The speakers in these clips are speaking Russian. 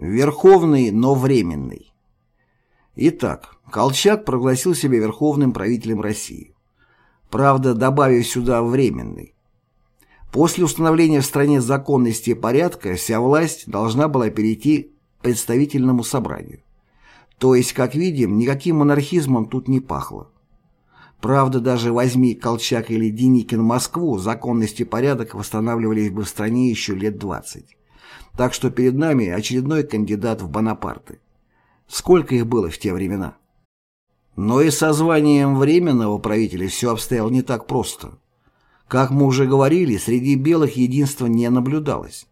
Верховный, но временный. Итак, Колчак прогласил себя верховным правителем России. Правда, добавив сюда временный. После установления в стране законности и порядка вся власть должна была перейти к представительному собранию. То есть, как видим, никаким монархизмом тут не пахло. Правда, даже возьми Колчак или Деникин Москву, законность и порядок восстанавливались бы в стране еще лет 20. Так что перед нами очередной кандидат в Бонапарты. Сколько их было в те времена? Но и со званием временного правителя все обстояло не так просто. Как мы уже говорили, среди белых единства не наблюдалось.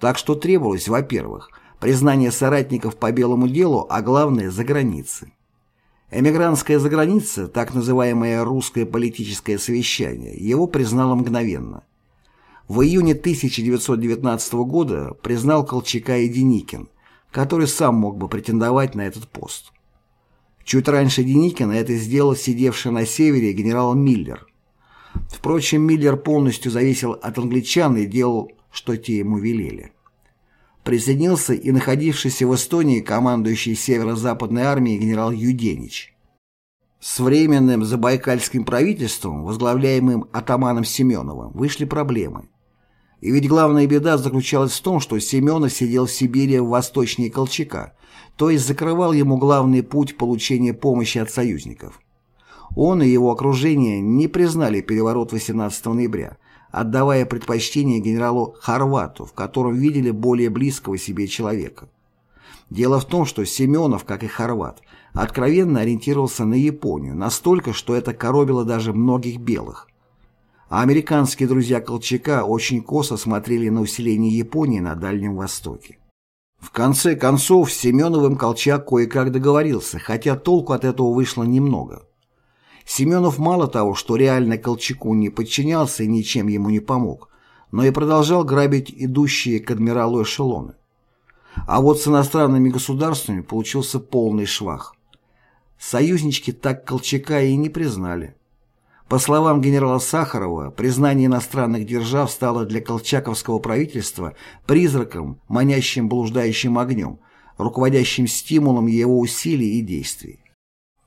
Так что требовалось, во-первых, признание соратников по белому делу, а главное – за границей. Эмигрантская заграница, так называемое русское политическое совещание, его признало мгновенно. В июне 1919 года признал Колчака и Деникин, который сам мог бы претендовать на этот пост. Чуть раньше Деникина это сделал сидевший на севере генерал Миллер. Впрочем, Миллер полностью зависел от англичан и делал, что те ему велели. Присоединился и находившийся в Эстонии командующий северо-западной армией генерал Юденич. С временным забайкальским правительством, возглавляемым атаманом Семеновым, вышли проблемы. И ведь главная беда заключалась в том, что Семенов сидел в Сибири в восточнее Колчака, то есть закрывал ему главный путь получения помощи от союзников. Он и его окружение не признали переворот 18 ноября, отдавая предпочтение генералу Хорвату, в котором видели более близкого себе человека. Дело в том, что Семенов, как и Хорват, откровенно ориентировался на Японию, настолько, что это коробило даже многих белых. А американские друзья Колчака очень косо смотрели на усиление Японии на Дальнем Востоке. В конце концов, с Семеновым Колчак кое-как договорился, хотя толку от этого вышло немного. Семенов мало того, что реально Колчаку не подчинялся и ничем ему не помог, но и продолжал грабить идущие к адмиралу эшелоны. А вот с иностранными государствами получился полный швах. Союзнички так Колчака и не признали. По словам генерала Сахарова, признание иностранных держав стало для колчаковского правительства призраком, манящим блуждающим огнем, руководящим стимулом его усилий и действий.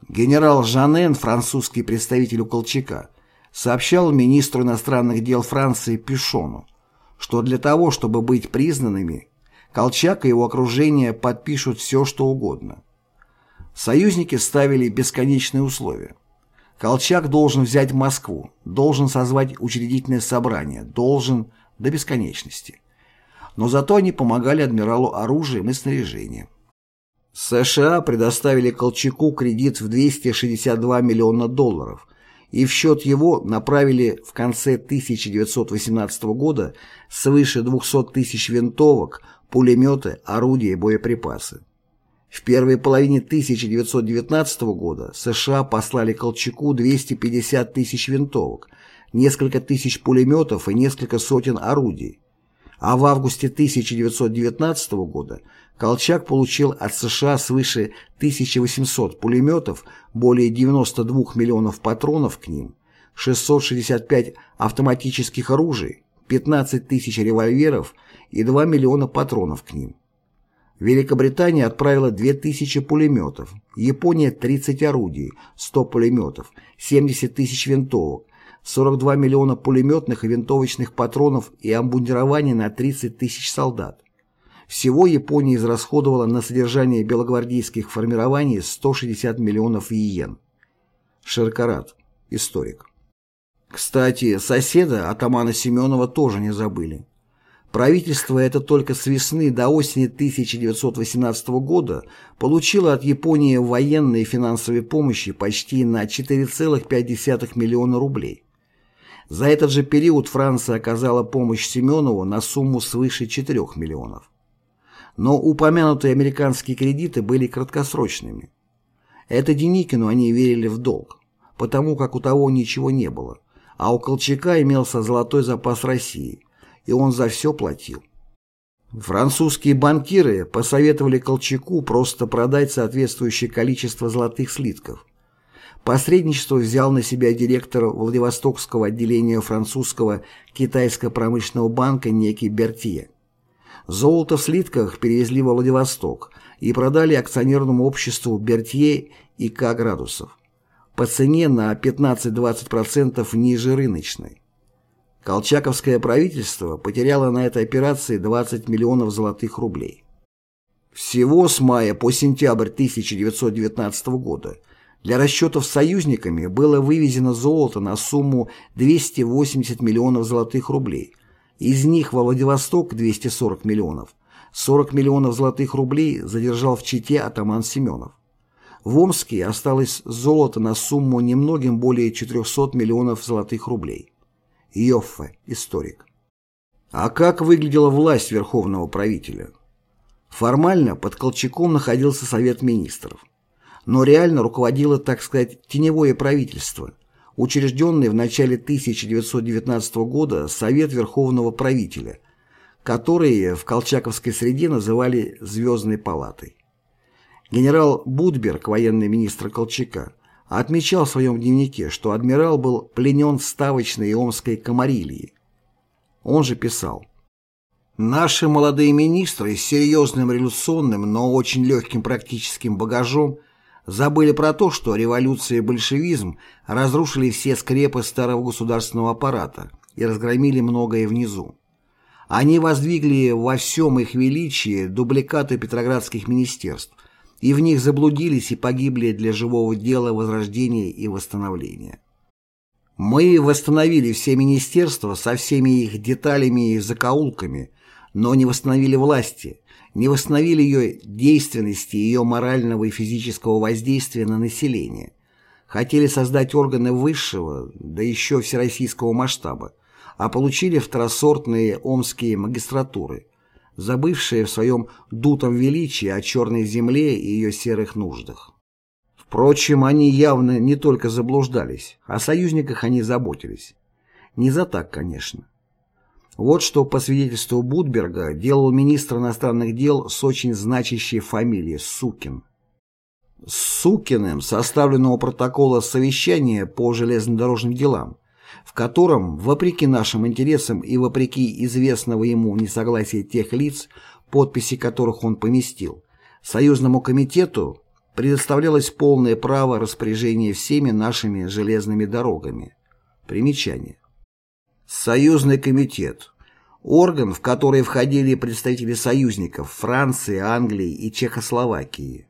Генерал Жанен, французский представитель у Колчака, сообщал министру иностранных дел Франции Пишону, что для того, чтобы быть признанными, Колчак и его окружение подпишут все, что угодно. Союзники ставили бесконечные условия. Колчак должен взять Москву, должен созвать учредительное собрание, должен до бесконечности. Но зато они помогали адмиралу оружием и снаряжением. США предоставили Колчаку кредит в 262 миллиона долларов и в счет его направили в конце 1918 года свыше 200 тысяч винтовок, пулеметы, орудия и боеприпасы. В первой половине 1919 года США послали Колчаку 250 тысяч винтовок, несколько тысяч пулеметов и несколько сотен орудий. А в августе 1919 года Колчак получил от США свыше 1800 пулеметов, более 92 миллионов патронов к ним, 665 автоматических оружий, 15 тысяч револьверов и 2 миллиона патронов к ним. Великобритания отправила 2000 пулеметов, Япония 30 орудий, 100 пулеметов, 70 тысяч винтовок, 42 миллиона пулеметных и винтовочных патронов и обмундирование на 30 тысяч солдат. Всего Япония израсходовала на содержание белогвардейских формирований 160 миллионов иен. Ширкарат. Историк. Кстати, соседа атамана Семенова тоже не забыли. Правительство это только с весны до осени 1918 года получило от Японии военной и финансовой помощи почти на 4,5 миллиона рублей. За этот же период Франция оказала помощь Семенову на сумму свыше 4 миллионов. Но упомянутые американские кредиты были краткосрочными. Это Деникину они верили в долг, потому как у того ничего не было, а у Колчака имелся золотой запас России – и он за все платил. Французские банкиры посоветовали Колчаку просто продать соответствующее количество золотых слитков. Посредничество взял на себя директор Владивостокского отделения французского китайско-промышленного банка некий Бертье. Золото в слитках перевезли во Владивосток и продали акционерному обществу Бертье и К. Градусов по цене на 15-20% ниже рыночной. Колчаковское правительство потеряло на этой операции 20 миллионов золотых рублей. Всего с мая по сентябрь 1919 года для расчетов союзниками было вывезено золото на сумму 280 миллионов золотых рублей. Из них во Владивосток 240 миллионов. 40 миллионов золотых рублей задержал в Чите атаман Семенов. В Омске осталось золото на сумму немногим более 400 миллионов золотых рублей. Йоффе, историк. А как выглядела власть верховного правителя? Формально под Колчаком находился Совет министров. Но реально руководило, так сказать, теневое правительство, учрежденное в начале 1919 года Совет Верховного Правителя, который в колчаковской среде называли «Звездной палатой». Генерал Будберг, военный министр Колчака, отмечал в своем дневнике, что адмирал был пленен в ставочной Омской Комарилии. Он же писал Наши молодые министры с серьезным революционным, но очень легким практическим багажом забыли про то, что революция и большевизм разрушили все скрепы старого государственного аппарата и разгромили многое внизу. Они воздвигли во всем их величии дубликаты петроградских министерств, и в них заблудились и погибли для живого дела возрождения и восстановления. Мы восстановили все министерства со всеми их деталями и закоулками, но не восстановили власти, не восстановили ее действенности, ее морального и физического воздействия на население. Хотели создать органы высшего, да еще всероссийского масштаба, а получили второсортные омские магистратуры, забывшие в своем дутом величии о черной земле и ее серых нуждах. Впрочем, они явно не только заблуждались, о союзниках они заботились. Не за так, конечно. Вот что, по свидетельству Будберга, делал министр иностранных дел с очень значащей фамилией Сукин. С Сукиным составленного протокола совещания по железнодорожным делам, в котором, вопреки нашим интересам и вопреки известного ему несогласия тех лиц, подписи которых он поместил, Союзному комитету предоставлялось полное право распоряжения всеми нашими железными дорогами. Примечание. Союзный комитет. Орган, в который входили представители союзников Франции, Англии и Чехословакии.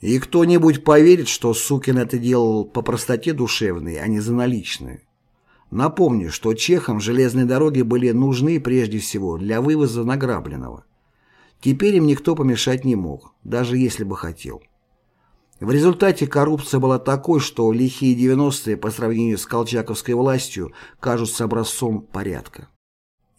И кто-нибудь поверит, что Сукин это делал по простоте душевной, а не за наличные. Напомню, что чехам железные дороги были нужны прежде всего для вывоза награбленного. Теперь им никто помешать не мог, даже если бы хотел. В результате коррупция была такой, что лихие 90-е по сравнению с колчаковской властью кажутся образцом порядка.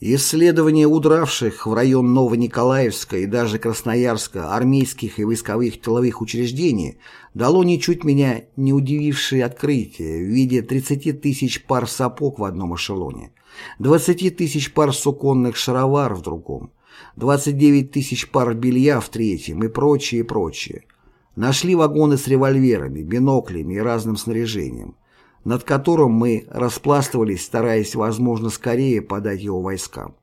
Исследование удравших в район Новониколаевска и даже Красноярска армейских и войсковых тыловых учреждений дало ничуть меня не удивившее открытие в виде 30 тысяч пар сапог в одном эшелоне, 20 тысяч пар суконных шаровар в другом, 29 тысяч пар белья в третьем и прочее, прочее. Нашли вагоны с револьверами, биноклями и разным снаряжением, над которым мы распластывались, стараясь, возможно, скорее подать его войскам.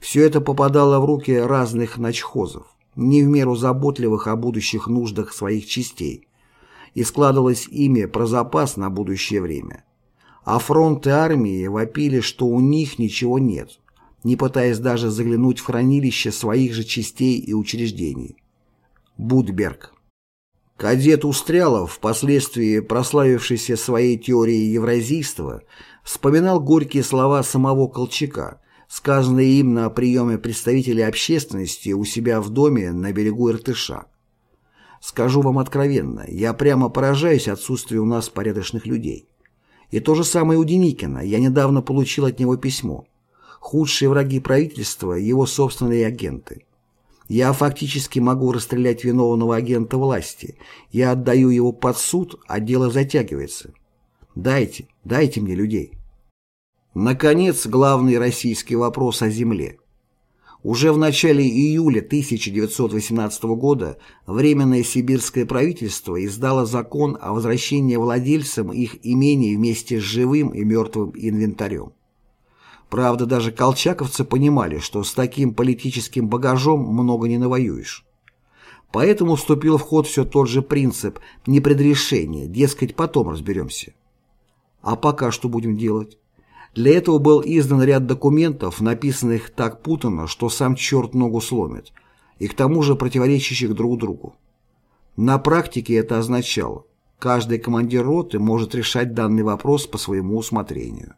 Все это попадало в руки разных начхозов, не в меру заботливых о будущих нуждах своих частей, и складывалось ими про запас на будущее время. А фронты армии вопили, что у них ничего нет, не пытаясь даже заглянуть в хранилище своих же частей и учреждений. Будберг Кадет Устрялов, впоследствии прославившийся своей теорией евразийства, вспоминал горькие слова самого Колчака, сказанные им на приеме представителей общественности у себя в доме на берегу Иртыша. «Скажу вам откровенно, я прямо поражаюсь отсутствию у нас порядочных людей. И то же самое у Деникина, я недавно получил от него письмо. Худшие враги правительства – его собственные агенты. Я фактически могу расстрелять виновного агента власти. Я отдаю его под суд, а дело затягивается. Дайте, дайте мне людей. Наконец, главный российский вопрос о земле. Уже в начале июля 1918 года Временное сибирское правительство издало закон о возвращении владельцам их имений вместе с живым и мертвым инвентарем. Правда, даже колчаковцы понимали, что с таким политическим багажом много не навоюешь. Поэтому вступил в ход все тот же принцип непредрешения, дескать, потом разберемся. А пока что будем делать? Для этого был издан ряд документов, написанных так путанно, что сам черт ногу сломит, и к тому же противоречащих друг другу. На практике это означало, каждый командир роты может решать данный вопрос по своему усмотрению.